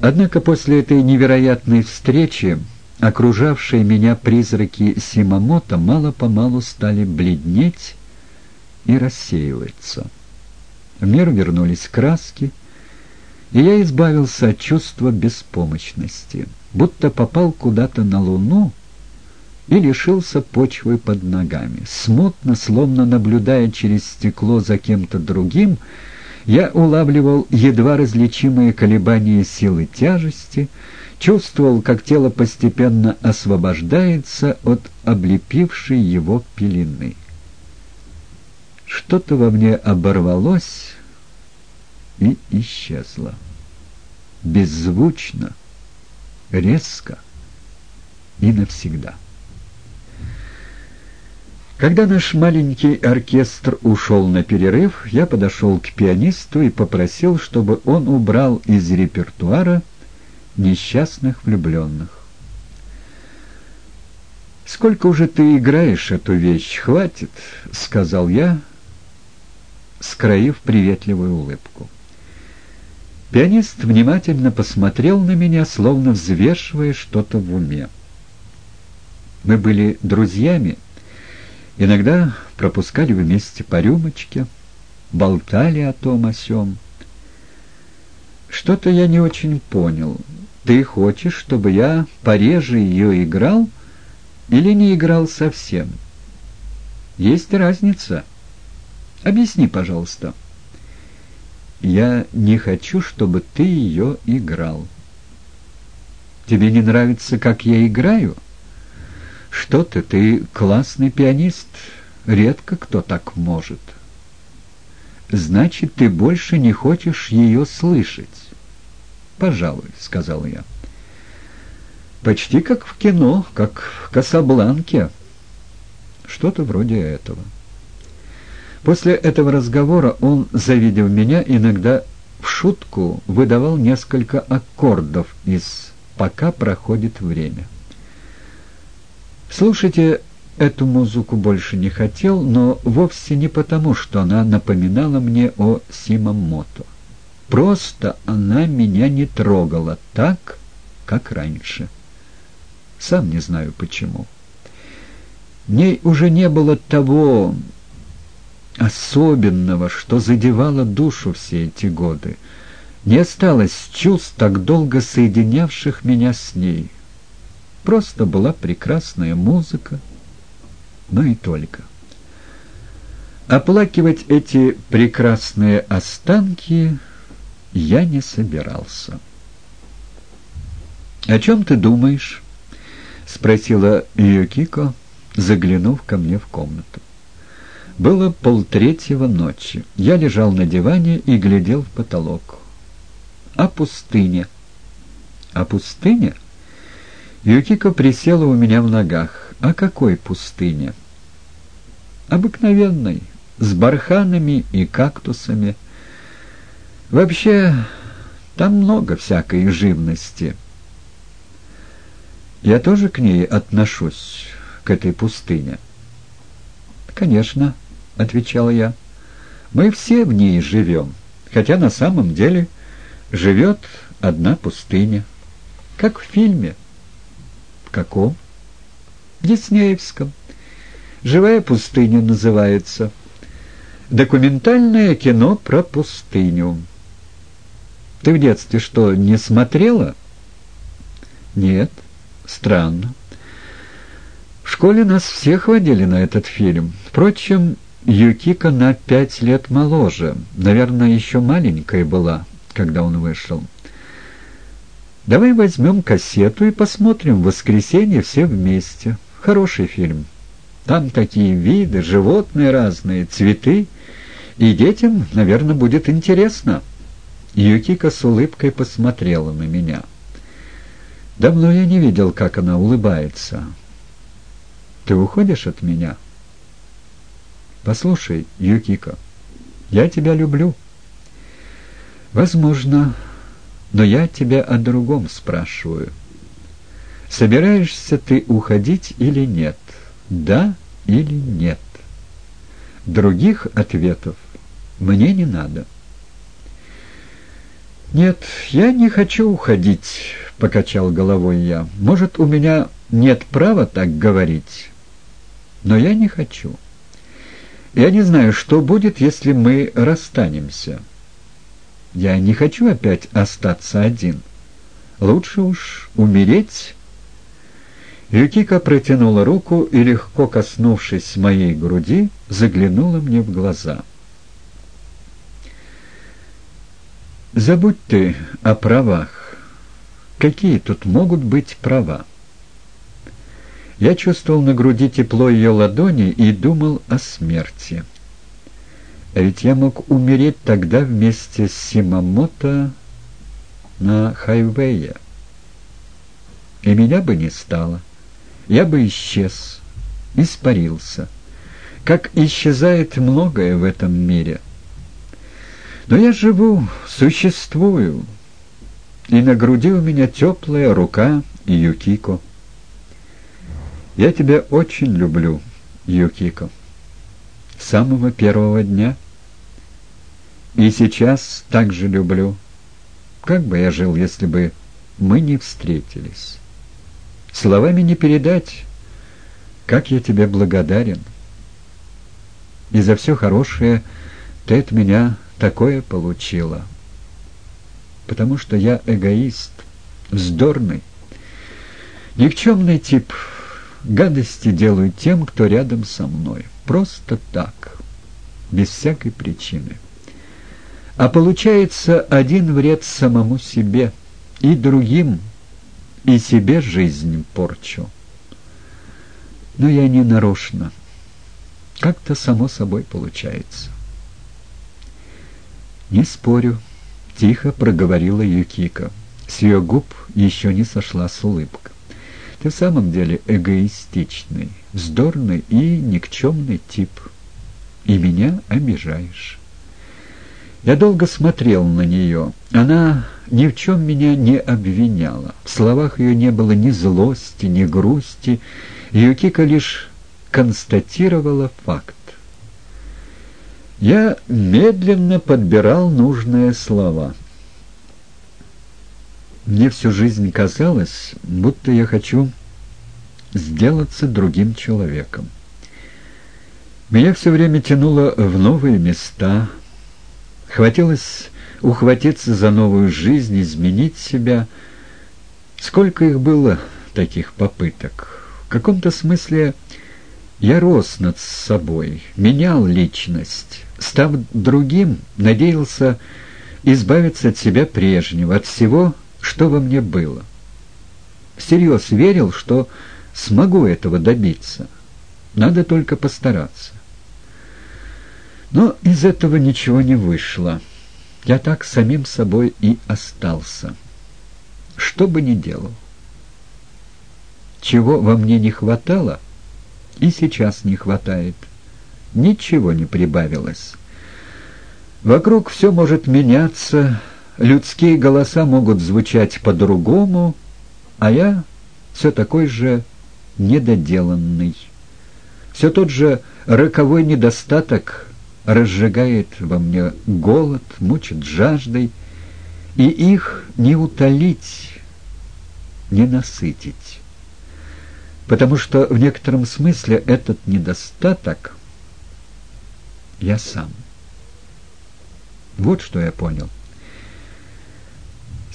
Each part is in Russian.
Однако после этой невероятной встречи окружавшие меня призраки Симамото мало-помалу стали бледнеть и рассеиваться. В мир вернулись краски, и я избавился от чувства беспомощности, будто попал куда-то на луну и лишился почвы под ногами. Смутно, словно наблюдая через стекло за кем-то другим, я улавливал едва различимые колебания силы тяжести, чувствовал, как тело постепенно освобождается от облепившей его пелены. Что-то во мне оборвалось и исчезло. Беззвучно, резко и навсегда. Когда наш маленький оркестр ушел на перерыв, я подошел к пианисту и попросил, чтобы он убрал из репертуара несчастных влюбленных. «Сколько уже ты играешь эту вещь? Хватит», — сказал я, скроив приветливую улыбку. Пианист внимательно посмотрел на меня, словно взвешивая что-то в уме. Мы были друзьями, — Иногда пропускали вместе по рюмочке, болтали о том о сём. Что-то я не очень понял. Ты хочешь, чтобы я пореже ее играл или не играл совсем? Есть разница. Объясни, пожалуйста. Я не хочу, чтобы ты ее играл. Тебе не нравится, как я играю? — «Что ты, ты классный пианист. Редко кто так может». «Значит, ты больше не хочешь ее слышать?» «Пожалуй», — сказал я. «Почти как в кино, как в «Касабланке». Что-то вроде этого. После этого разговора он, завидев меня, иногда в шутку выдавал несколько аккордов из «пока проходит время». Слушайте эту музыку больше не хотел, но вовсе не потому, что она напоминала мне о Симамото. Просто она меня не трогала так, как раньше. Сам не знаю почему. В ней уже не было того особенного, что задевало душу все эти годы. Не осталось чувств, так долго соединявших меня с ней. Просто была прекрасная музыка, но и только. Оплакивать эти прекрасные останки я не собирался. «О чем ты думаешь?» — спросила Юкико, заглянув ко мне в комнату. Было полтретьего ночи. Я лежал на диване и глядел в потолок. «О пустыне». «О пустыне?» Юкико присела у меня в ногах. «О какой пустыне?» «Обыкновенной, с барханами и кактусами. Вообще, там много всякой живности». «Я тоже к ней отношусь, к этой пустыне?» «Конечно», — отвечал я. «Мы все в ней живем, хотя на самом деле живет одна пустыня, как в фильме». «Каком?» «Диснеевском. «Живая пустыня» называется. Документальное кино про пустыню. Ты в детстве что, не смотрела? Нет. Странно. В школе нас всех водили на этот фильм. Впрочем, Юкика на пять лет моложе. Наверное, еще маленькая была, когда он вышел. Давай возьмем кассету и посмотрим в воскресенье все вместе. Хороший фильм. Там такие виды, животные разные, цветы. И детям, наверное, будет интересно. Юкика с улыбкой посмотрела на меня. Давно я не видел, как она улыбается. Ты уходишь от меня? Послушай, Юкика, я тебя люблю. Возможно, но я тебя о другом спрашиваю. Собираешься ты уходить или нет? Да или нет? Других ответов мне не надо. «Нет, я не хочу уходить», — покачал головой я. «Может, у меня нет права так говорить, но я не хочу. Я не знаю, что будет, если мы расстанемся. Я не хочу опять остаться один. Лучше уж умереть». Юкика протянула руку и, легко коснувшись моей груди, заглянула мне в глаза — Забудь ты о правах. Какие тут могут быть права? Я чувствовал на груди тепло ее ладони и думал о смерти. А ведь я мог умереть тогда вместе с Симамото на хайвее. И меня бы не стало. Я бы исчез, испарился. Как исчезает многое в этом мире — но я живу, существую, и на груди у меня теплая рука Юкико. Я тебя очень люблю, Юкико, самого первого дня. И сейчас также люблю. Как бы я жил, если бы мы не встретились? Словами не передать, как я тебе благодарен. И за все хорошее ты от меня такое получила. Потому что я эгоист, вздорный, никчемный тип. Гадости делаю тем, кто рядом со мной. Просто так, без всякой причины. А получается один вред самому себе и другим, и себе жизнь порчу. Но я не нарочно. Как-то само собой получается. «Не спорю», — тихо проговорила Юкика. С ее губ еще не сошла с улыбка. «Ты в самом деле эгоистичный, вздорный и никчемный тип. И меня обижаешь». Я долго смотрел на нее. Она ни в чем меня не обвиняла. В словах ее не было ни злости, ни грусти. Юкика лишь констатировала факт. Я медленно подбирал нужные слова. Мне всю жизнь казалось, будто я хочу сделаться другим человеком. Меня все время тянуло в новые места. Хотелось ухватиться за новую жизнь, изменить себя. Сколько их было, таких попыток. В каком-то смысле я рос над собой, менял личность. Став другим, надеялся избавиться от себя прежнего, от всего, что во мне было. Всерьез верил, что смогу этого добиться. Надо только постараться. Но из этого ничего не вышло. Я так самим собой и остался. Что бы ни делал. Чего во мне не хватало — и сейчас не хватает. Ничего не прибавилось. Вокруг все может меняться, людские голоса могут звучать по-другому, а я все такой же недоделанный. Все тот же роковой недостаток разжигает во мне голод, мучит жаждой, и их не утолить, не насытить потому что в некотором смысле этот недостаток я сам. Вот что я понял.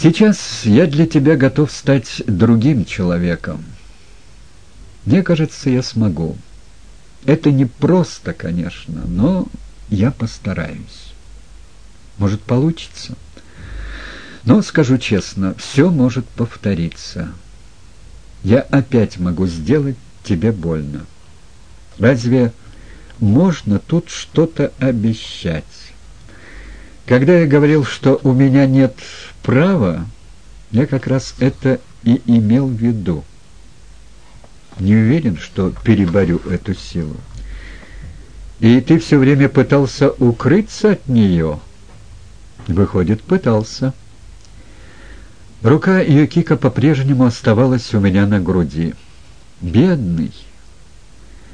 Сейчас я для тебя готов стать другим человеком. Мне кажется, я смогу. Это не просто, конечно, но я постараюсь. Может, получится. Но, скажу честно, все может повториться я опять могу сделать тебе больно. Разве можно тут что-то обещать? Когда я говорил, что у меня нет права, я как раз это и имел в виду. Не уверен, что переборю эту силу. И ты все время пытался укрыться от нее? Выходит, пытался. Рука Юкика по-прежнему оставалась у меня на груди. «Бедный!»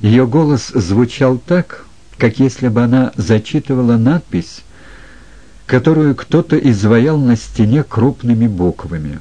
Ее голос звучал так, как если бы она зачитывала надпись, которую кто-то изваял на стене крупными буквами.